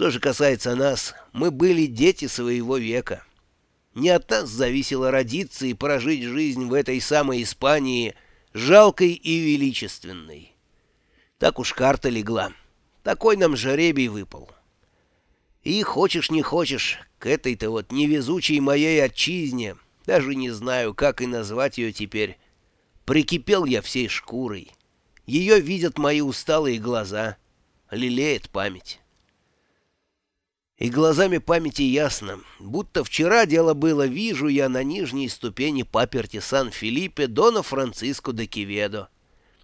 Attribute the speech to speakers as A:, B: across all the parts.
A: Что же касается нас, мы были дети своего века. Не от нас зависело родиться и прожить жизнь в этой самой Испании, жалкой и величественной. Так уж карта легла. Такой нам жеребий выпал. И хочешь не хочешь, к этой-то вот невезучей моей отчизне, даже не знаю, как и назвать ее теперь, прикипел я всей шкурой. Ее видят мои усталые глаза, лелеет память. И глазами памяти ясно, будто вчера дело было, вижу я на нижней ступени паперти Сан-Филиппе Дона Франциско де Киведо.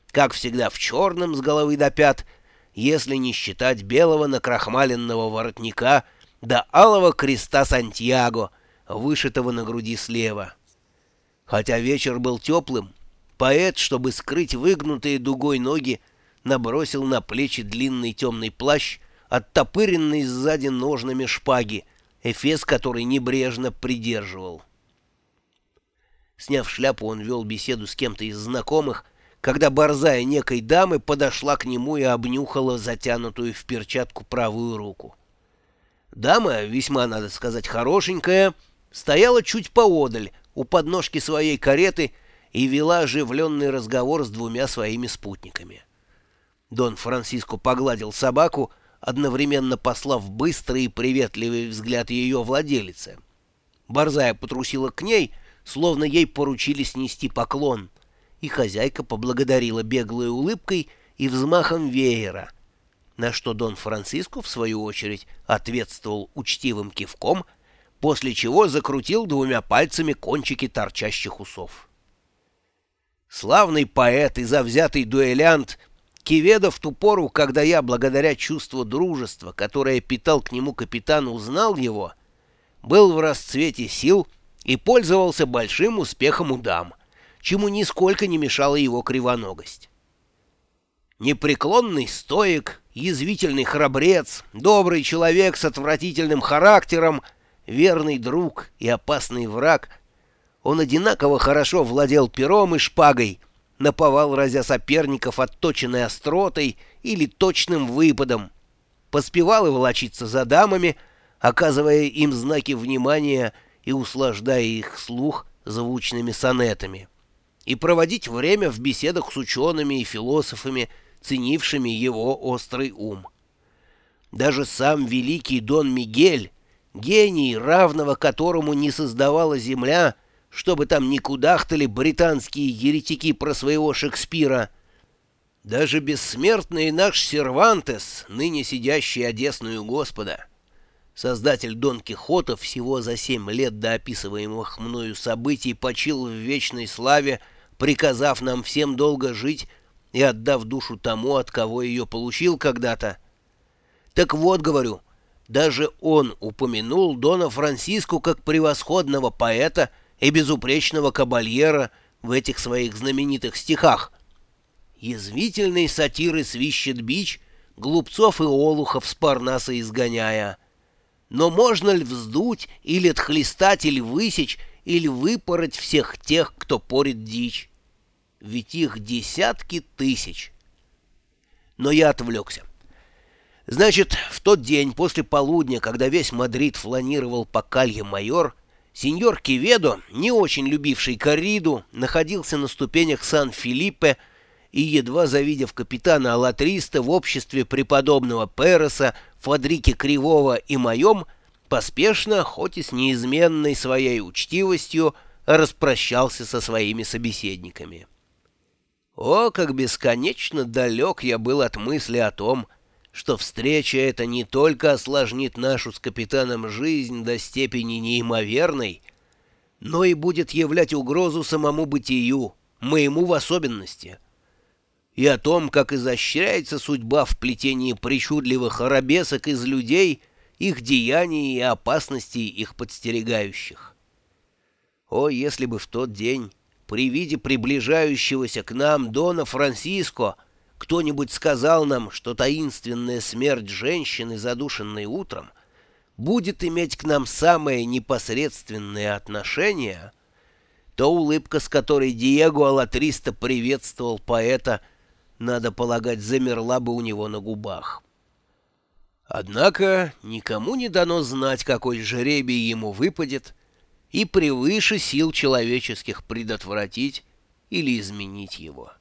A: Как всегда в черном с головы до пят, если не считать белого накрахмаленного воротника до алого креста Сантьяго, вышитого на груди слева. Хотя вечер был теплым, поэт, чтобы скрыть выгнутые дугой ноги, набросил на плечи длинный темный плащ, оттопыренный сзади ножными шпаги, эфес который небрежно придерживал. Сняв шляпу, он вел беседу с кем-то из знакомых, когда борзая некой дамы подошла к нему и обнюхала затянутую в перчатку правую руку. Дама, весьма, надо сказать, хорошенькая, стояла чуть поодаль, у подножки своей кареты, и вела оживленный разговор с двумя своими спутниками. Дон Франциско погладил собаку, одновременно послав быстрый и приветливый взгляд ее владелице. Борзая потрусила к ней, словно ей поручили снести поклон, и хозяйка поблагодарила беглой улыбкой и взмахом веера, на что Дон Франциско, в свою очередь, ответствовал учтивым кивком, после чего закрутил двумя пальцами кончики торчащих усов. Славный поэт и завзятый дуэлянт — Киведа в ту пору, когда я, благодаря чувству дружества, которое питал к нему капитан, узнал его, был в расцвете сил и пользовался большим успехом у дам, чему нисколько не мешала его кривоногость. Непреклонный стоик, язвительный храбрец, добрый человек с отвратительным характером, верный друг и опасный враг, он одинаково хорошо владел пером и шпагой — наповал разя соперников отточенной остротой или точным выпадом, поспевал и волочиться за дамами, оказывая им знаки внимания и услаждая их слух звучными сонетами, и проводить время в беседах с учеными и философами, ценившими его острый ум. Даже сам великий Дон Мигель, гений, равного которому не создавала земля, — чтобы там не кудахтали британские еретики про своего Шекспира. Даже бессмертный наш Сервантес, ныне сидящий одесную Господа, создатель Дон Кихота всего за семь лет до описываемых мною событий почил в вечной славе, приказав нам всем долго жить и отдав душу тому, от кого ее получил когда-то. Так вот, говорю, даже он упомянул Дона Франциску как превосходного поэта — и безупречного кабальера в этих своих знаменитых стихах. Язвительный сатиры свищет бич, глупцов и олухов с парнаса изгоняя. Но можно ли вздуть, или отхлестать, или высечь, или выпороть всех тех, кто порит дичь? Ведь их десятки тысяч. Но я отвлекся. Значит, в тот день после полудня, когда весь Мадрид фланировал по Калье-Майор, Сеньор Киведо, не очень любивший корриду, находился на ступенях Сан-Филиппе и, едва завидев капитана Алатриста в обществе преподобного Переса, Фадрике Кривого и моем, поспешно, хоть и с неизменной своей учтивостью, распрощался со своими собеседниками. О, как бесконечно далек я был от мысли о том, что встреча эта не только осложнит нашу с капитаном жизнь до степени неимоверной, но и будет являть угрозу самому бытию, моему в особенности, и о том, как изощряется судьба в плетении причудливых арабесок из людей, их деяний и опасностей их подстерегающих. О, если бы в тот день, при виде приближающегося к нам Дона Франциско, кто-нибудь сказал нам, что таинственная смерть женщины, задушенной утром, будет иметь к нам самое непосредственное отношение, то улыбка, с которой Диего Алатриста приветствовал поэта, надо полагать, замерла бы у него на губах. Однако никому не дано знать, какой жребий ему выпадет, и превыше сил человеческих предотвратить или изменить его.